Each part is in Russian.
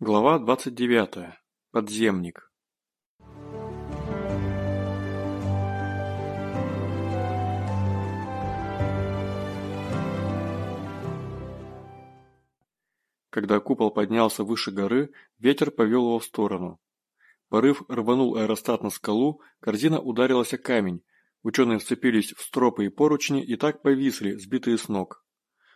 Глава двадцать девятая. Подземник. Когда купол поднялся выше горы, ветер повел его в сторону. Порыв рванул аэростат на скалу, корзина ударилась о камень, ученые вцепились в стропы и поручни и так повисли, сбитые с ног.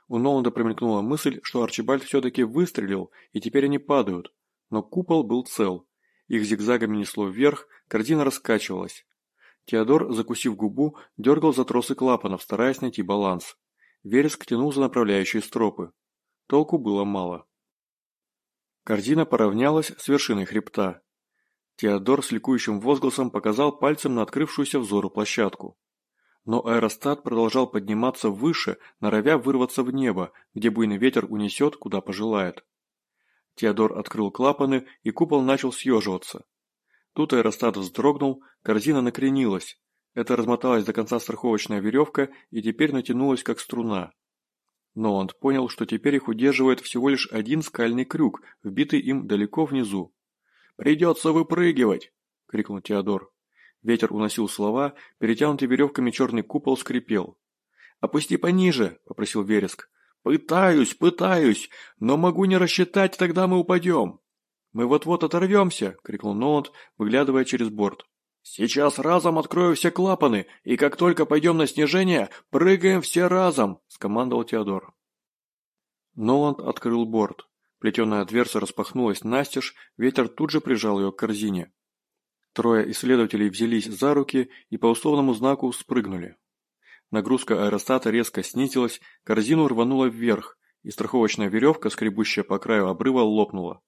У Ноланда промелькнула мысль, что Арчибальд все-таки выстрелил, и теперь они падают. Но купол был цел. Их зигзагами несло вверх, корзина раскачивалась. Теодор, закусив губу, дергал за тросы клапанов, стараясь найти баланс. Вереск тянул за направляющие стропы. Толку было мало. Корзина поравнялась с вершиной хребта. Теодор с ликующим возгласом показал пальцем на открывшуюся взору площадку. Но аэростат продолжал подниматься выше, норовя вырваться в небо, где буйный ветер унесет, куда пожелает. Теодор открыл клапаны, и купол начал съеживаться. Тут аэростат вздрогнул, корзина накренилась. Это размоталась до конца страховочная веревка и теперь натянулась как струна. Но он понял, что теперь их удерживает всего лишь один скальный крюк, вбитый им далеко внизу. «Придется выпрыгивать!» – крикнул Теодор. Ветер уносил слова, перетянутый веревками черный купол скрипел. «Опусти пониже!» – попросил Вереск. «Пытаюсь, пытаюсь, но могу не рассчитать, тогда мы упадем!» «Мы вот-вот оторвемся!» – крикнул Ноланд, выглядывая через борт. «Сейчас разом открою все клапаны, и как только пойдем на снижение, прыгаем все разом!» – скомандовал Теодор. Ноланд открыл борт. Плетеная дверца распахнулась настежь, ветер тут же прижал ее к корзине. Трое исследователей взялись за руки и по условному знаку спрыгнули. Нагрузка аэростата резко снизилась, корзину рвануло вверх, и страховочная веревка, скребущая по краю обрыва, лопнула.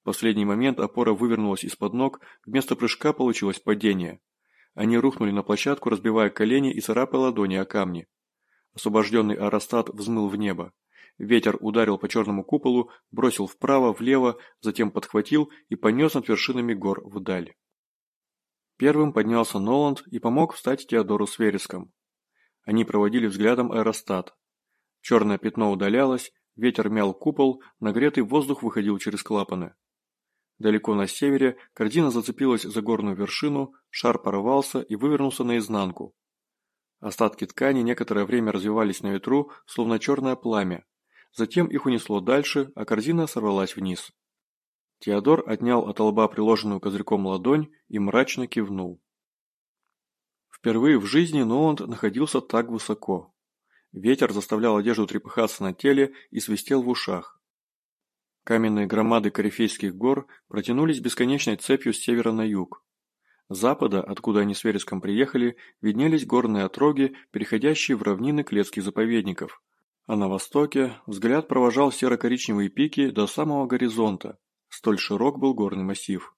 В последний момент опора вывернулась из-под ног, вместо прыжка получилось падение. Они рухнули на площадку, разбивая колени и царапая ладони о камни. Освобожденный аэростат взмыл в небо. Ветер ударил по черному куполу, бросил вправо, влево, затем подхватил и понес над вершинами гор вдаль. Первым поднялся Ноланд и помог встать Теодору с вереском. Они проводили взглядом аэростат. Черное пятно удалялось, ветер мял купол, нагретый воздух выходил через клапаны. Далеко на севере корзина зацепилась за горную вершину, шар порвался и вывернулся наизнанку. Остатки ткани некоторое время развивались на ветру, словно черное пламя. Затем их унесло дальше, а корзина сорвалась вниз. Теодор отнял от лба приложенную козырьком ладонь и мрачно кивнул. Впервые в жизни Ноланд находился так высоко. Ветер заставлял одежду трепыхаться на теле и свистел в ушах. Каменные громады корифейских гор протянулись бесконечной цепью с севера на юг. С запада, откуда они с Вереском приехали, виднелись горные отроги, переходящие в равнины клетских заповедников. А на востоке взгляд провожал серо-коричневые пики до самого горизонта, Столь широк был горный массив.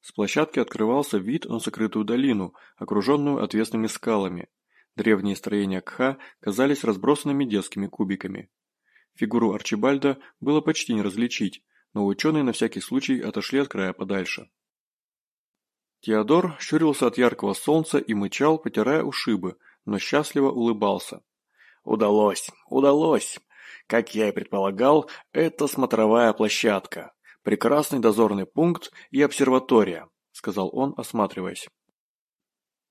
С площадки открывался вид на закрытую долину, окруженную отвесными скалами. Древние строения Кха казались разбросанными детскими кубиками. Фигуру Арчибальда было почти не различить, но ученые на всякий случай отошли от края подальше. Теодор щурился от яркого солнца и мычал, потирая ушибы, но счастливо улыбался. «Удалось! Удалось! Как я и предполагал, это смотровая площадка. Прекрасный дозорный пункт и обсерватория, сказал он, осматриваясь.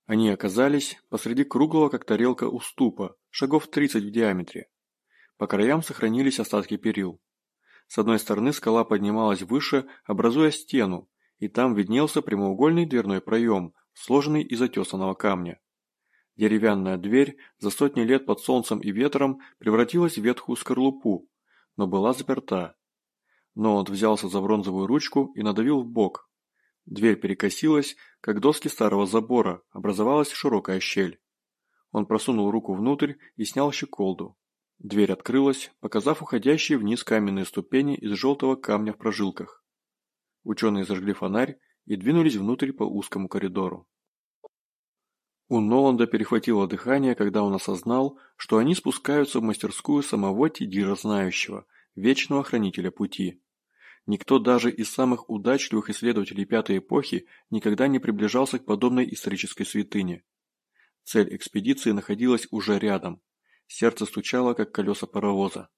Они оказались посреди круглого, как тарелка, уступа, шагов 30 в диаметре. По краям сохранились остатки перил. С одной стороны скала поднималась выше, образуя стену, и там виднелся прямоугольный дверной проем, сложенный из отесанного камня. Деревянная дверь за сотни лет под солнцем и ветром превратилась в ветхую скорлупу, но была заперта, но он взялся за бронзовую ручку и надавил в бок. Дверь перекосилась, как доски старого забора, образовалась широкая щель. Он просунул руку внутрь и снял щеколду. Дверь открылась, показав уходящие вниз каменные ступени из желтого камня в прожилках. Ученые зажгли фонарь и двинулись внутрь по узкому коридору. У Ноланда перехватило дыхание, когда он осознал, что они спускаются в мастерскую самого Тидира Знающего, вечного хранителя пути. Никто даже из самых удачливых исследователей Пятой эпохи никогда не приближался к подобной исторической святыне. Цель экспедиции находилась уже рядом. Сердце стучало, как колеса паровоза.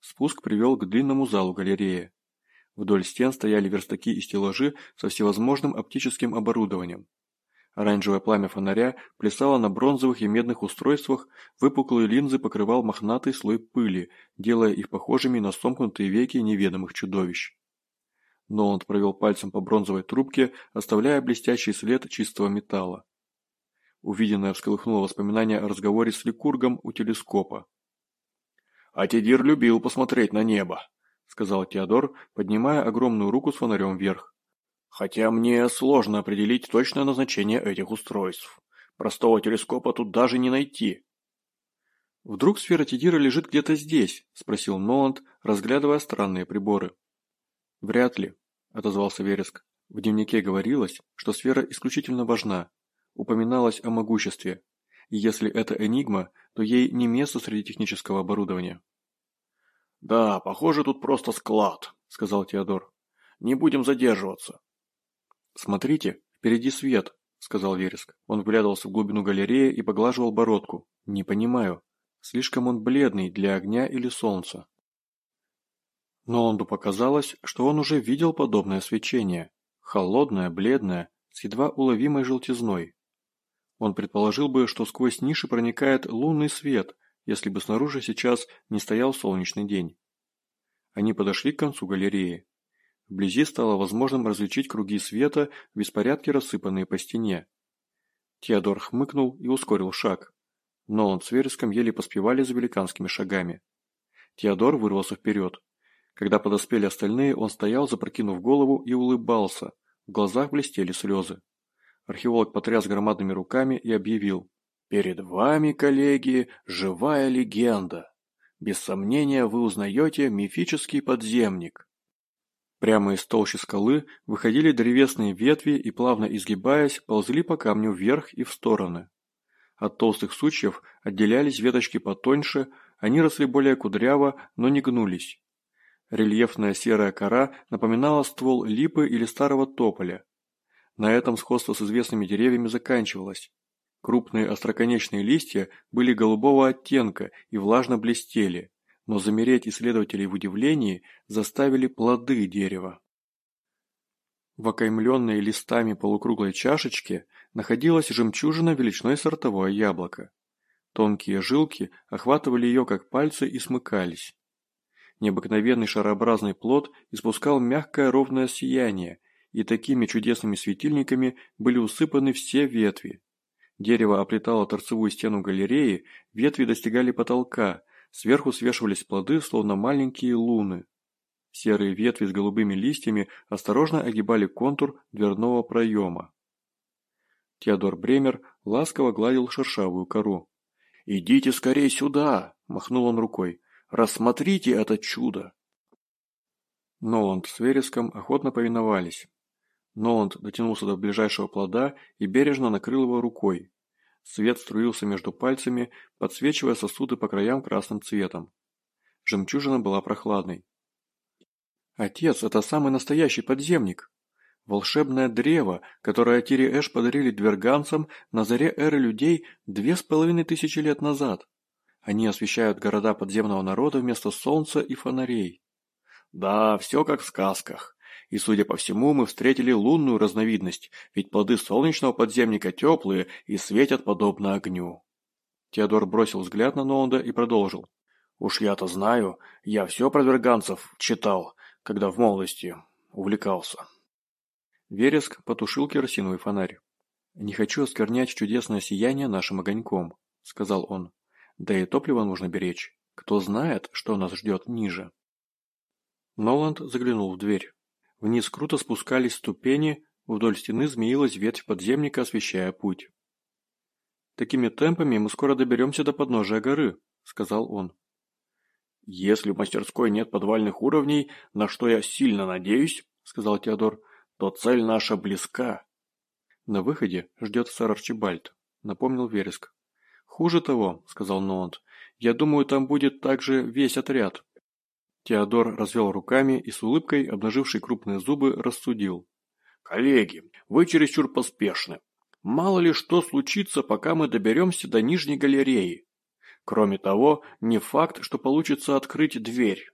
Спуск привел к длинному залу галереи. Вдоль стен стояли верстаки и стеллажи со всевозможным оптическим оборудованием. Оранжевое пламя фонаря плясало на бронзовых и медных устройствах, выпуклые линзы покрывал мохнатый слой пыли, делая их похожими на сомкнутые веки неведомых чудовищ. Ноланд провел пальцем по бронзовой трубке, оставляя блестящий след чистого металла. Увиденное всколыхнуло воспоминания о разговоре с Ликургом у телескопа. «Атидир любил посмотреть на небо», — сказал Теодор, поднимая огромную руку с фонарем вверх. «Хотя мне сложно определить точное назначение этих устройств. Простого телескопа тут даже не найти». «Вдруг сфера Тидира лежит где-то здесь?» – спросил Ноланд, разглядывая странные приборы. «Вряд ли», – отозвался Вереск. В дневнике говорилось, что сфера исключительно важна. Упоминалось о могуществе. И если это энигма, то ей не место среди технического оборудования. «Да, похоже, тут просто склад», — сказал Теодор. «Не будем задерживаться». «Смотрите, впереди свет», — сказал Вереск. Он вглядывался в глубину галереи и поглаживал бородку. «Не понимаю. Слишком он бледный для огня или солнца». Ноланду показалось, что он уже видел подобное свечение. Холодное, бледное, с едва уловимой желтизной. Он предположил бы, что сквозь ниши проникает лунный свет, если бы снаружи сейчас не стоял солнечный день. Они подошли к концу галереи. Вблизи стало возможным различить круги света, в беспорядке рассыпанные по стене. Теодор хмыкнул и ускорил шаг. Нолан с Вереском еле поспевали за великанскими шагами. Теодор вырвался вперед. Когда подоспели остальные, он стоял, запрокинув голову, и улыбался. В глазах блестели слезы. Археолог потряс громадными руками и объявил. Перед вами, коллеги, живая легенда. Без сомнения вы узнаете мифический подземник. Прямо из толщи скалы выходили древесные ветви и, плавно изгибаясь, ползли по камню вверх и в стороны. От толстых сучьев отделялись веточки потоньше, они росли более кудряво, но не гнулись. Рельефная серая кора напоминала ствол липы или старого тополя. На этом сходство с известными деревьями заканчивалось. Крупные остроконечные листья были голубого оттенка и влажно блестели, но замереть исследователей в удивлении заставили плоды дерева. В окаймленной листами полукруглой чашечке находилась жемчужина величиной сортовое яблоко. Тонкие жилки охватывали ее как пальцы и смыкались. Необыкновенный шарообразный плод испускал мягкое ровное сияние, и такими чудесными светильниками были усыпаны все ветви. Дерево оплетало торцевую стену галереи, ветви достигали потолка, сверху свешивались плоды, словно маленькие луны. Серые ветви с голубыми листьями осторожно огибали контур дверного проема. Теодор Бремер ласково гладил шершавую кору. «Идите скорее сюда!» – махнул он рукой. «Рассмотрите это чудо!» Ноланд с Вереском охотно повиновались. Ноланд дотянулся до ближайшего плода и бережно накрыл его рукой. Свет струился между пальцами, подсвечивая сосуды по краям красным цветом. Жемчужина была прохладной. «Отец, это самый настоящий подземник!» Волшебное древо, которое Тири Эш подарили дверганцам на заре эры людей две с половиной тысячи лет назад. Они освещают города подземного народа вместо солнца и фонарей. Да, все как в сказках. И, судя по всему, мы встретили лунную разновидность, ведь плоды солнечного подземника теплые и светят подобно огню. Теодор бросил взгляд на Ноланда и продолжил. «Уж я-то знаю, я все про верганцев читал, когда в молодости увлекался». Вереск потушил керосиновый фонарь. «Не хочу осквернять чудесное сияние нашим огоньком», — сказал он. «Да и топливо нужно беречь. Кто знает, что нас ждет ниже». Ноланд заглянул в дверь. Вниз круто спускались ступени, вдоль стены змеилась ветвь подземника, освещая путь. «Такими темпами мы скоро доберемся до подножия горы», — сказал он. «Если в мастерской нет подвальных уровней, на что я сильно надеюсь», — сказал Теодор, — «то цель наша близка». «На выходе ждет сэр Арчибальд», — напомнил Вереск. «Хуже того», — сказал Ноланд, — «я думаю, там будет также весь отряд». Теодор развел руками и с улыбкой, обнаживший крупные зубы, рассудил. «Коллеги, вы чересчур поспешны. Мало ли что случится, пока мы доберемся до нижней галереи. Кроме того, не факт, что получится открыть дверь».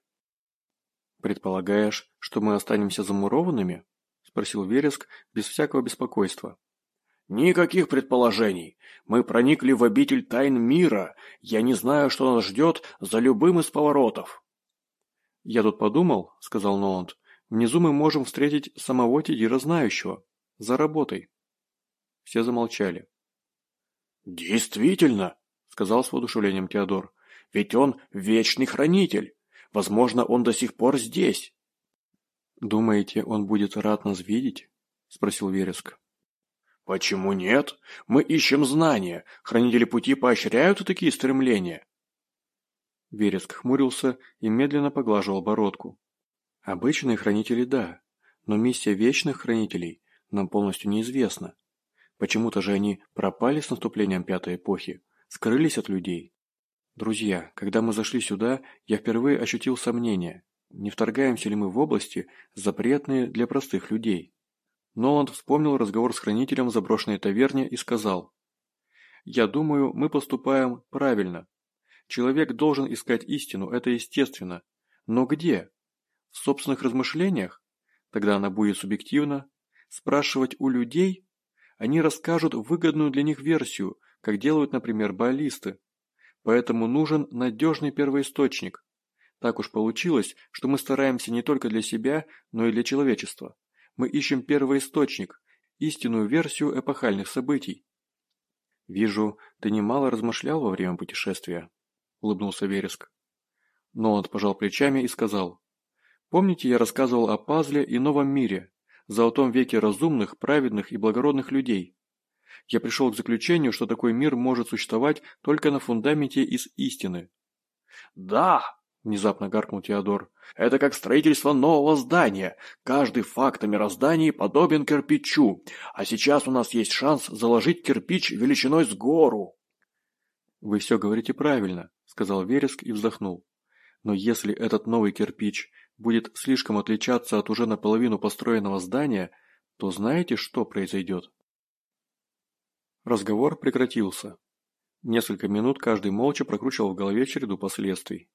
«Предполагаешь, что мы останемся замурованными?» – спросил Вереск без всякого беспокойства. «Никаких предположений. Мы проникли в обитель тайн мира. Я не знаю, что нас ждет за любым из поворотов». «Я тут подумал», – сказал Ноланд, – «внизу мы можем встретить самого Тидира Знающего. За работой». Все замолчали. «Действительно», – сказал с воодушевлением Теодор, – «ведь он вечный хранитель. Возможно, он до сих пор здесь». «Думаете, он будет рад нас видеть?» – спросил Вереск. «Почему нет? Мы ищем знания. Хранители пути поощряют такие стремления». Вереск хмурился и медленно поглаживал бородку. «Обычные хранители – да, но миссия вечных хранителей нам полностью неизвестна. Почему-то же они пропали с наступлением Пятой Эпохи, скрылись от людей. Друзья, когда мы зашли сюда, я впервые ощутил сомнения, не вторгаемся ли мы в области, запретные для простых людей. Ноланд вспомнил разговор с хранителем в заброшенной таверне и сказал, «Я думаю, мы поступаем правильно. Человек должен искать истину, это естественно. Но где? В собственных размышлениях? Тогда она будет субъективна. Спрашивать у людей? Они расскажут выгодную для них версию, как делают, например, баллисты. Поэтому нужен надежный первоисточник. Так уж получилось, что мы стараемся не только для себя, но и для человечества. Мы ищем первоисточник, истинную версию эпохальных событий. «Вижу, ты немало размышлял во время путешествия», – улыбнулся Вереск. Ноланд пожал плечами и сказал, «Помните, я рассказывал о пазле и новом мире, золотом веке разумных, праведных и благородных людей? Я пришел к заключению, что такой мир может существовать только на фундаменте из истины». «Да!» – внезапно гаркнул Теодор. «Это как строительство нового здания. Каждый факт о мироздании подобен кирпичу. А сейчас у нас есть шанс заложить кирпич величиной с гору». «Вы все говорите правильно», – сказал Вереск и вздохнул. «Но если этот новый кирпич будет слишком отличаться от уже наполовину построенного здания, то знаете, что произойдет?» Разговор прекратился. Несколько минут каждый молча прокручивал в голове череду последствий.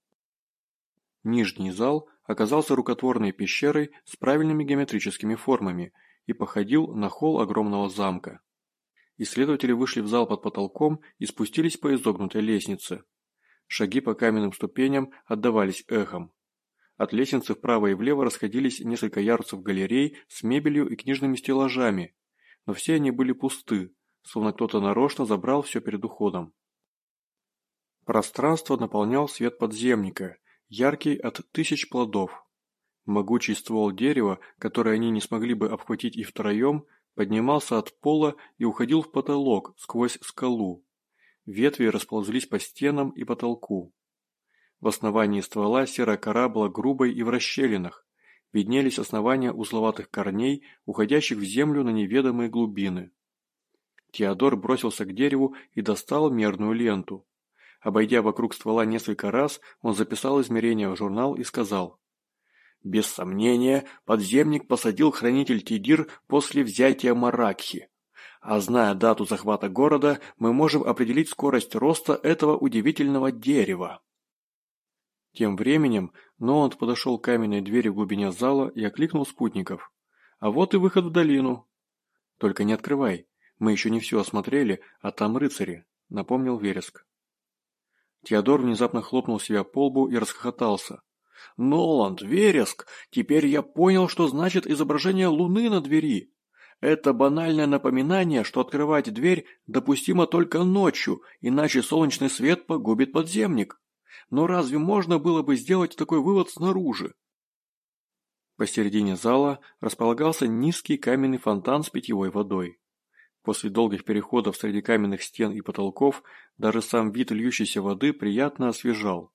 Нижний зал оказался рукотворной пещерой с правильными геометрическими формами и походил на холл огромного замка. Исследователи вышли в зал под потолком и спустились по изогнутой лестнице. Шаги по каменным ступеням отдавались эхом. От лестницы вправо и влево расходились несколько ярусов галерей с мебелью и книжными стеллажами, но все они были пусты, словно кто-то нарочно забрал все перед уходом. Пространство наполнял свет подземника, яркий от тысяч плодов. Могучий ствол дерева, который они не смогли бы обхватить и втроем, поднимался от пола и уходил в потолок сквозь скалу. Ветви расползлись по стенам и потолку. В основании ствола серая кора была грубой и в расщелинах. Виднелись основания узловатых корней, уходящих в землю на неведомые глубины. Теодор бросился к дереву и достал мерную ленту. Обойдя вокруг ствола несколько раз, он записал измерения в журнал и сказал. «Без сомнения, подземник посадил хранитель Тидир после взятия Маракхи. А зная дату захвата города, мы можем определить скорость роста этого удивительного дерева». Тем временем Ноланд подошел к каменной двери в глубине зала и окликнул спутников. «А вот и выход в долину». «Только не открывай, мы еще не все осмотрели, а там рыцари», — напомнил Вереск. Теодор внезапно хлопнул себя по лбу и расхохотался. «Ноланд, Вереск, теперь я понял, что значит изображение луны на двери. Это банальное напоминание, что открывать дверь допустимо только ночью, иначе солнечный свет погубит подземник. Но разве можно было бы сделать такой вывод снаружи?» Посередине зала располагался низкий каменный фонтан с питьевой водой. После долгих переходов среди каменных стен и потолков даже сам вид льющейся воды приятно освежал.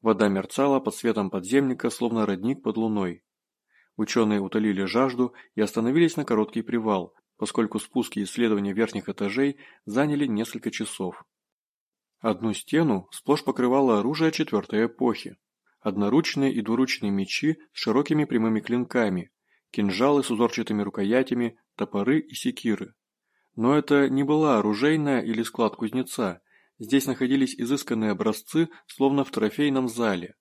Вода мерцала под светом подземника, словно родник под луной. Ученые утолили жажду и остановились на короткий привал, поскольку спуски и исследования верхних этажей заняли несколько часов. Одну стену сплошь покрывало оружие четвертой эпохи. Одноручные и двуручные мечи с широкими прямыми клинками, кинжалы с узорчатыми рукоятями, топоры и секиры. Но это не была оружейная или склад кузнеца, здесь находились изысканные образцы, словно в трофейном зале.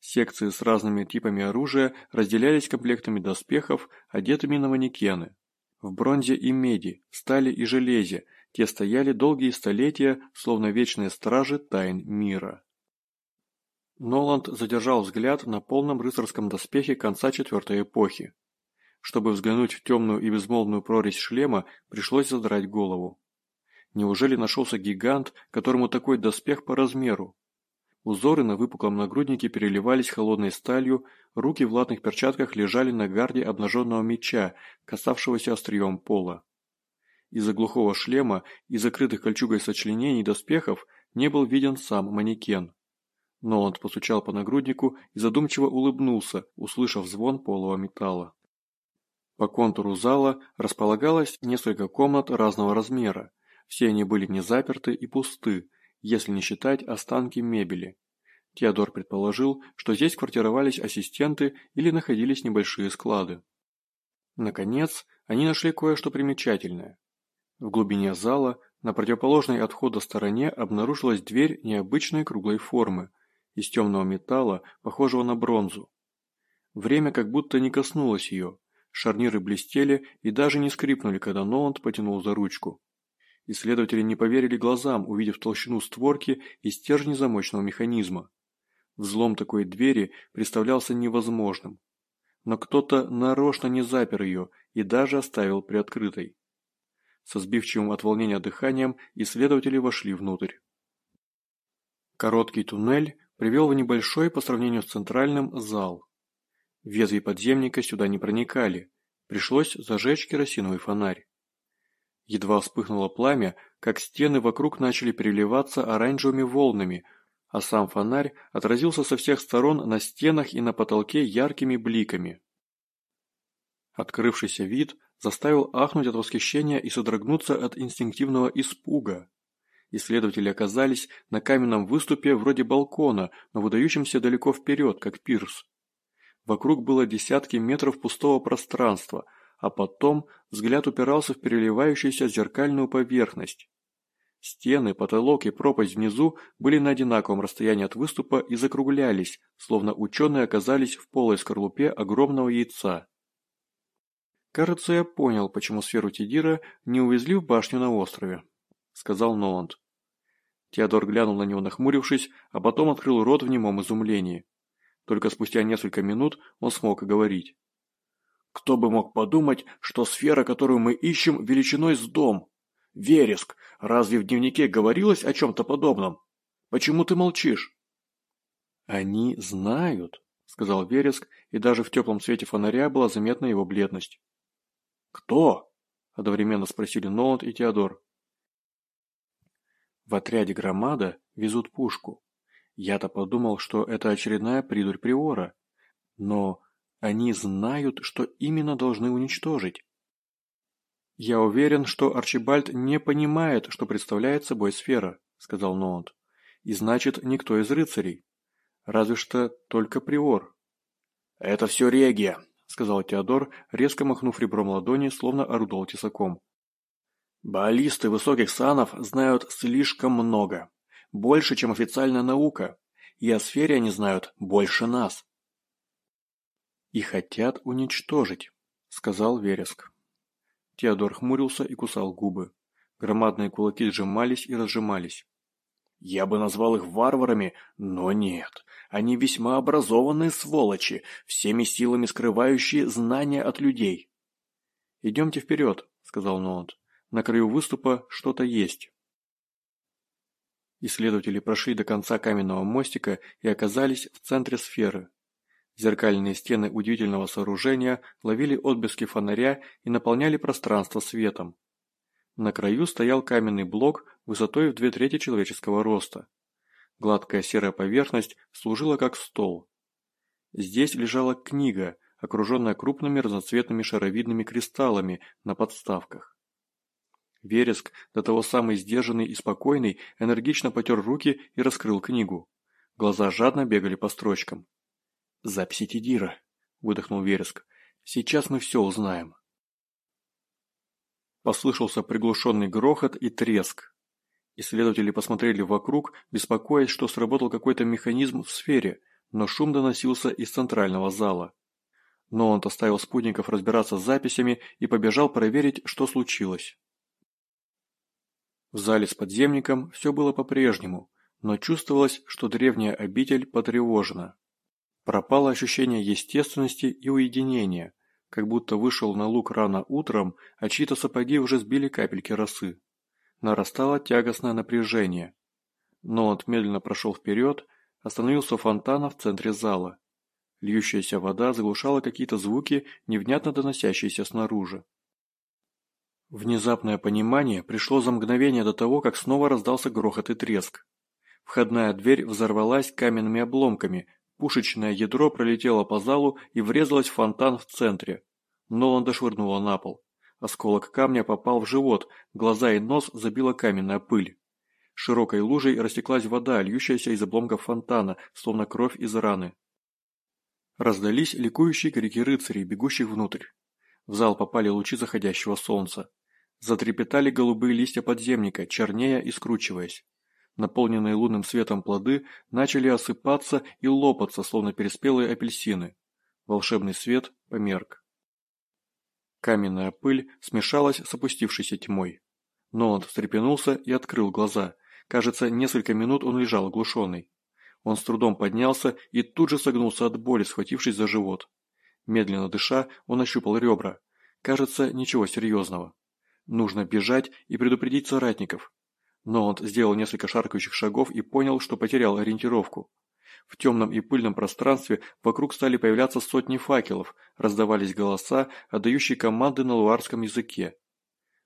Секции с разными типами оружия разделялись комплектами доспехов, одетыми на манекены. В бронзе и меди, стали и железе, те стояли долгие столетия, словно вечные стражи тайн мира. Ноланд задержал взгляд на полном рыцарском доспехе конца четвертой эпохи. Чтобы взглянуть в темную и безмолвную прорезь шлема, пришлось задрать голову. Неужели нашелся гигант, которому такой доспех по размеру? Узоры на выпуклом нагруднике переливались холодной сталью, руки в латных перчатках лежали на гарде обнаженного меча, касавшегося острием пола. Из-за глухого шлема и закрытых кольчугой сочленений доспехов не был виден сам манекен. Ноланд постучал по нагруднику и задумчиво улыбнулся, услышав звон полого металла. По контуру зала располагалось несколько комнат разного размера. Все они были не заперты и пусты, если не считать останки мебели. Теодор предположил, что здесь квартировались ассистенты или находились небольшие склады. Наконец, они нашли кое-что примечательное. В глубине зала, на противоположной от входа стороне, обнаружилась дверь необычной круглой формы, из темного металла, похожего на бронзу. Время как будто не коснулось ее, шарниры блестели и даже не скрипнули, когда Ноланд потянул за ручку. Исследователи не поверили глазам, увидев толщину створки и стержни замочного механизма. Взлом такой двери представлялся невозможным. Но кто-то нарочно не запер ее и даже оставил приоткрытой. Со сбивчивым от волнения дыханием исследователи вошли внутрь. Короткий туннель привел в небольшой по сравнению с центральным зал. Ветви подземника сюда не проникали, пришлось зажечь керосиновый фонарь. Едва вспыхнуло пламя, как стены вокруг начали переливаться оранжевыми волнами, а сам фонарь отразился со всех сторон на стенах и на потолке яркими бликами. Открывшийся вид заставил ахнуть от восхищения и содрогнуться от инстинктивного испуга. Исследователи оказались на каменном выступе вроде балкона, но выдающемся далеко вперед, как пирс. Вокруг было десятки метров пустого пространства, а потом взгляд упирался в переливающуюся зеркальную поверхность. Стены, потолок и пропасть внизу были на одинаковом расстоянии от выступа и закруглялись, словно ученые оказались в полой скорлупе огромного яйца. «Кажется, я понял, почему сферу Тидира не увезли в башню на острове», — сказал Ноланд. Теодор глянул на него нахмурившись, а потом открыл рот в немом изумлении. Только спустя несколько минут он смог говорить. Кто бы мог подумать, что сфера, которую мы ищем, величиной с дом? Вереск, разве в дневнике говорилось о чем-то подобном? Почему ты молчишь? Они знают, сказал Вереск, и даже в теплом свете фонаря была заметна его бледность. Кто? одновременно спросили Ноланд и Теодор. В отряде Громада везут пушку. Я-то подумал, что это очередная придурь Приора. Но они знают, что именно должны уничтожить. «Я уверен, что Арчибальд не понимает, что представляет собой сфера», — сказал Ноунд. «И значит, никто из рыцарей. Разве что только приор». «Это все регия», — сказал Теодор, резко махнув ребром ладони, словно орудовал тесаком. «Баллисты высоких санов знают слишком много. Больше, чем официальная наука. И о сфере они знают больше нас и хотят уничтожить», — сказал Вереск. Теодор хмурился и кусал губы. Громадные кулаки сжимались и разжимались. «Я бы назвал их варварами, но нет. Они весьма образованные сволочи, всеми силами скрывающие знания от людей». «Идемте вперед», — сказал Ноланд. «На краю выступа что-то есть». Исследователи прошли до конца каменного мостика и оказались в центре сферы. Зеркальные стены удивительного сооружения ловили отблески фонаря и наполняли пространство светом. На краю стоял каменный блок высотой в две трети человеческого роста. Гладкая серая поверхность служила как стол. Здесь лежала книга, окруженная крупными разноцветными шаровидными кристаллами на подставках. Вереск, до того самый сдержанный и спокойный, энергично потер руки и раскрыл книгу. Глаза жадно бегали по строчкам. «Записи Тидира», – выдохнул Вереск. «Сейчас мы все узнаем». Послышался приглушенный грохот и треск. Исследователи посмотрели вокруг, беспокоясь, что сработал какой-то механизм в сфере, но шум доносился из центрального зала. Но он оставил спутников разбираться с записями и побежал проверить, что случилось. В зале с подземником все было по-прежнему, но чувствовалось, что древняя обитель потревожена. Пропало ощущение естественности и уединения, как будто вышел на луг рано утром, а чьи-то сапоги уже сбили капельки росы. Нарастало тягостное напряжение. Но медленно прошел вперед, остановился у фонтана в центре зала. Льющаяся вода заглушала какие-то звуки, невнятно доносящиеся снаружи. Внезапное понимание пришло за мгновение до того, как снова раздался грохот и треск. Входная дверь взорвалась каменными обломками, пушечное ядро пролетело по залу и врезалось в фонтан в центре. Ноланда швырнуло на пол. Осколок камня попал в живот, глаза и нос забила каменная пыль. Широкой лужей растеклась вода, льющаяся из обломков фонтана, словно кровь из раны. Раздались ликующие крики рыцарей, бегущих внутрь. В зал попали лучи заходящего солнца. Затрепетали голубые листья подземника, чернея и скручиваясь. Наполненные лунным светом плоды начали осыпаться и лопаться, словно переспелые апельсины. Волшебный свет померк. Каменная пыль смешалась с опустившейся тьмой. Но он встрепенулся и открыл глаза. Кажется, несколько минут он лежал оглушенный. Он с трудом поднялся и тут же согнулся от боли, схватившись за живот. Медленно дыша, он ощупал ребра. Кажется, ничего серьезного. Нужно бежать и предупредить соратников. Но он сделал несколько шаркающих шагов и понял, что потерял ориентировку. В темном и пыльном пространстве вокруг стали появляться сотни факелов, раздавались голоса, отдающие команды на луарском языке.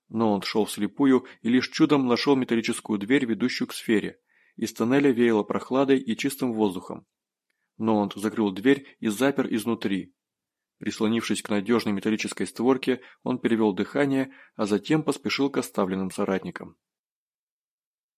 Но он шел вслепую и лишь чудом нашел металлическую дверь, ведущую к сфере. Из тоннеля веяло прохладой и чистым воздухом. Но он закрыл дверь и запер изнутри. Прислонившись к надежной металлической створке, он перевел дыхание, а затем поспешил к оставленным соратникам.